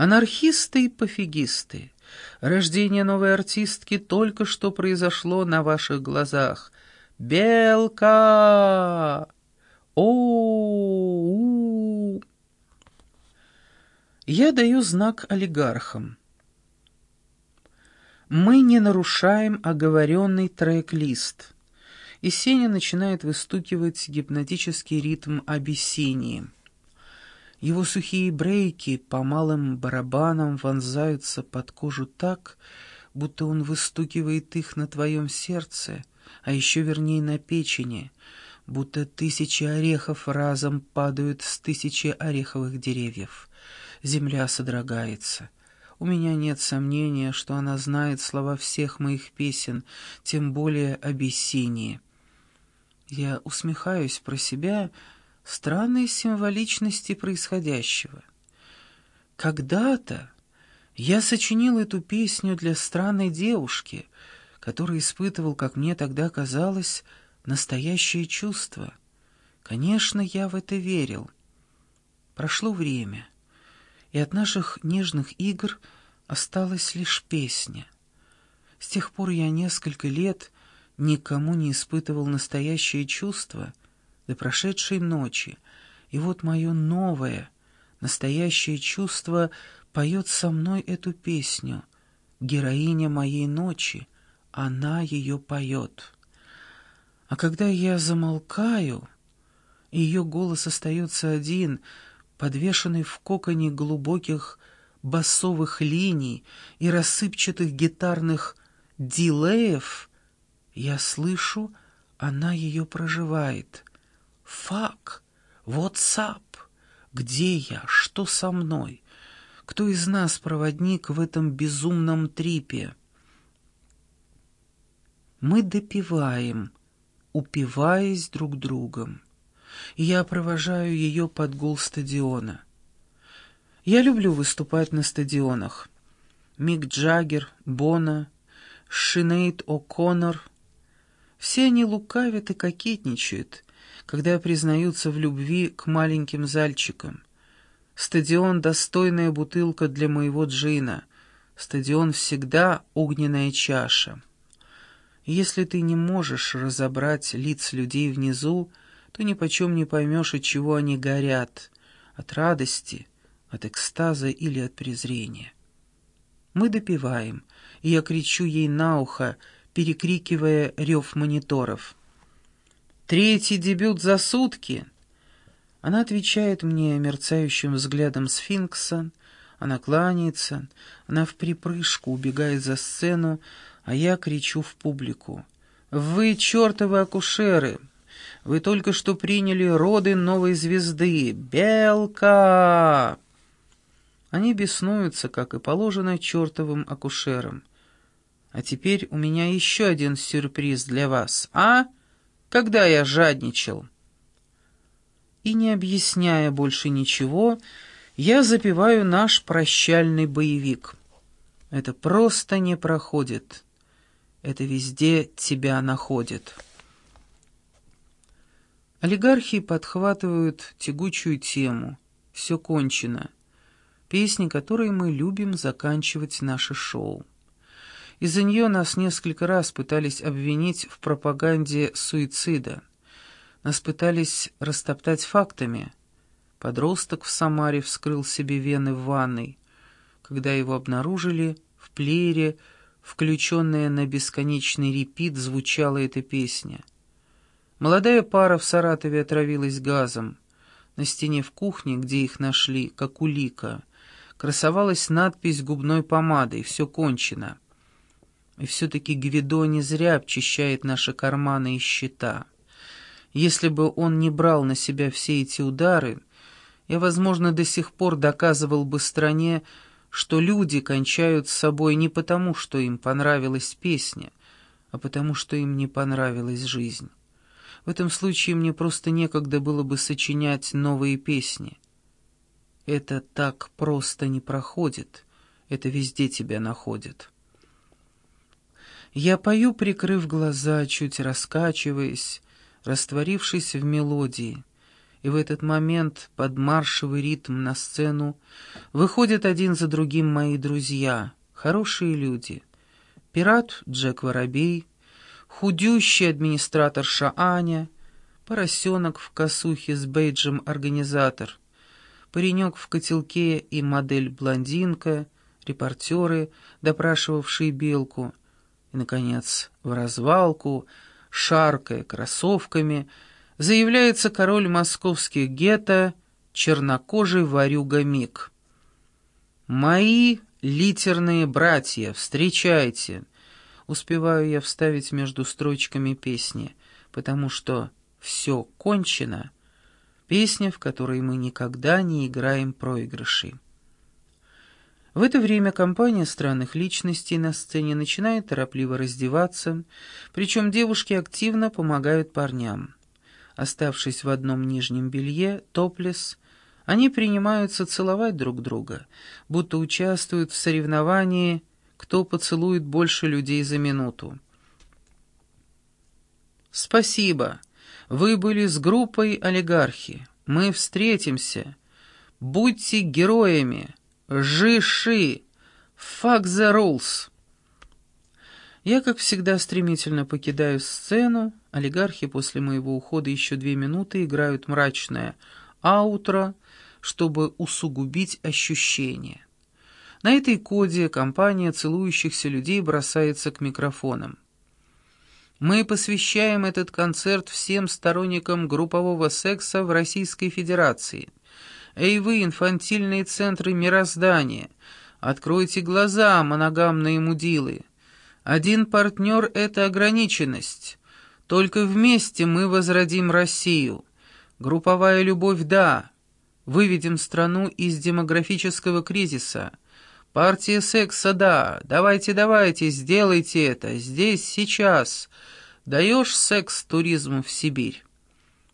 Анархисты и пофигисты. Рождение новой артистки только что произошло на ваших глазах. Белка! О, -у. Я даю знак олигархам. Мы не нарушаем оговоренный трек-лист. И Сеня начинает выстукивать гипнотический ритм Абиссинии. Его сухие брейки по малым барабанам вонзаются под кожу так, будто он выстукивает их на твоем сердце, а еще вернее на печени, будто тысячи орехов разом падают с тысячи ореховых деревьев. Земля содрогается. У меня нет сомнения, что она знает слова всех моих песен, тем более Абиссинии. Я усмехаюсь про себя странной символичности происходящего. Когда-то я сочинил эту песню для странной девушки, которая испытывал, как мне тогда казалось, настоящее чувство. Конечно, я в это верил. Прошло время, и от наших нежных игр осталась лишь песня. С тех пор я несколько лет никому не испытывал настоящее чувство — до прошедшей ночи, и вот мое новое, настоящее чувство поет со мной эту песню. Героиня моей ночи, она ее поет. А когда я замолкаю, ее голос остается один, подвешенный в коконе глубоких басовых линий и рассыпчатых гитарных дилеев, я слышу, она ее проживает — Фак, WhatsApp, где я, что со мной? Кто из нас проводник в этом безумном трипе? Мы допиваем, упиваясь друг другом. Я провожаю ее под гул стадиона. Я люблю выступать на стадионах. Мик Джаггер, Бона, Шинейд О'Коннор. Все они лукавят и кокетничают — когда признаются в любви к маленьким зальчикам. Стадион — достойная бутылка для моего джина. Стадион всегда огненная чаша. если ты не можешь разобрать лиц людей внизу, то ни почем не поймешь, от чего они горят — от радости, от экстаза или от презрения. Мы допиваем, и я кричу ей на ухо, перекрикивая рев мониторов — Третий дебют за сутки. Она отвечает мне мерцающим взглядом сфинкса, она кланяется, она в припрыжку убегает за сцену, а я кричу в публику. «Вы чертовы акушеры! Вы только что приняли роды новой звезды! Белка!» Они беснуются, как и положено чертовым акушерам. «А теперь у меня еще один сюрприз для вас, а?» Когда я жадничал. И не объясняя больше ничего, я запеваю наш прощальный боевик. Это просто не проходит. Это везде тебя находит. Олигархи подхватывают тягучую тему. Все кончено. Песни, которые мы любим заканчивать наше шоу. Из-за нее нас несколько раз пытались обвинить в пропаганде суицида. Нас пытались растоптать фактами. Подросток в Самаре вскрыл себе вены в ванной. Когда его обнаружили, в плеере, включенная на бесконечный репит, звучала эта песня. Молодая пара в Саратове отравилась газом. На стене в кухне, где их нашли, как улика, красовалась надпись губной помадой «Все кончено». И все-таки Гвидо не зря обчищает наши карманы и счета. Если бы он не брал на себя все эти удары, я, возможно, до сих пор доказывал бы стране, что люди кончают с собой не потому, что им понравилась песня, а потому, что им не понравилась жизнь. В этом случае мне просто некогда было бы сочинять новые песни. Это так просто не проходит, это везде тебя находит». Я пою, прикрыв глаза, чуть раскачиваясь, растворившись в мелодии, И в этот момент под маршевый ритм на сцену выходят один за другим мои друзья, хорошие люди. Пират Джек Воробей, худющий администраторша Аня, поросенок в косухе с бейджем организатор, паренек в котелке и модель-блондинка, репортеры, допрашивавшие Белку, и, наконец, в развалку, шаркая кроссовками, заявляется король московских гетто, чернокожий ворюга Мик. «Мои литерные братья, встречайте!» Успеваю я вставить между строчками песни, потому что «все кончено» — песня, в которой мы никогда не играем проигрыши. В это время компания странных личностей на сцене начинает торопливо раздеваться, причем девушки активно помогают парням. Оставшись в одном нижнем белье, топлес, они принимаются целовать друг друга, будто участвуют в соревновании, кто поцелует больше людей за минуту. «Спасибо. Вы были с группой олигархи. Мы встретимся. Будьте героями!» Жиши! Fuck the rules!» Я, как всегда, стремительно покидаю сцену. Олигархи после моего ухода еще две минуты играют мрачное аутро, чтобы усугубить ощущение. На этой коде компания целующихся людей бросается к микрофонам. Мы посвящаем этот концерт всем сторонникам группового секса в Российской Федерации – Эй вы, инфантильные центры мироздания, откройте глаза, моногамные мудилы. Один партнер — это ограниченность. Только вместе мы возродим Россию. Групповая любовь — да. Выведем страну из демографического кризиса. Партия секса — да. Давайте, давайте, сделайте это. Здесь, сейчас. Даешь секс туризму в Сибирь.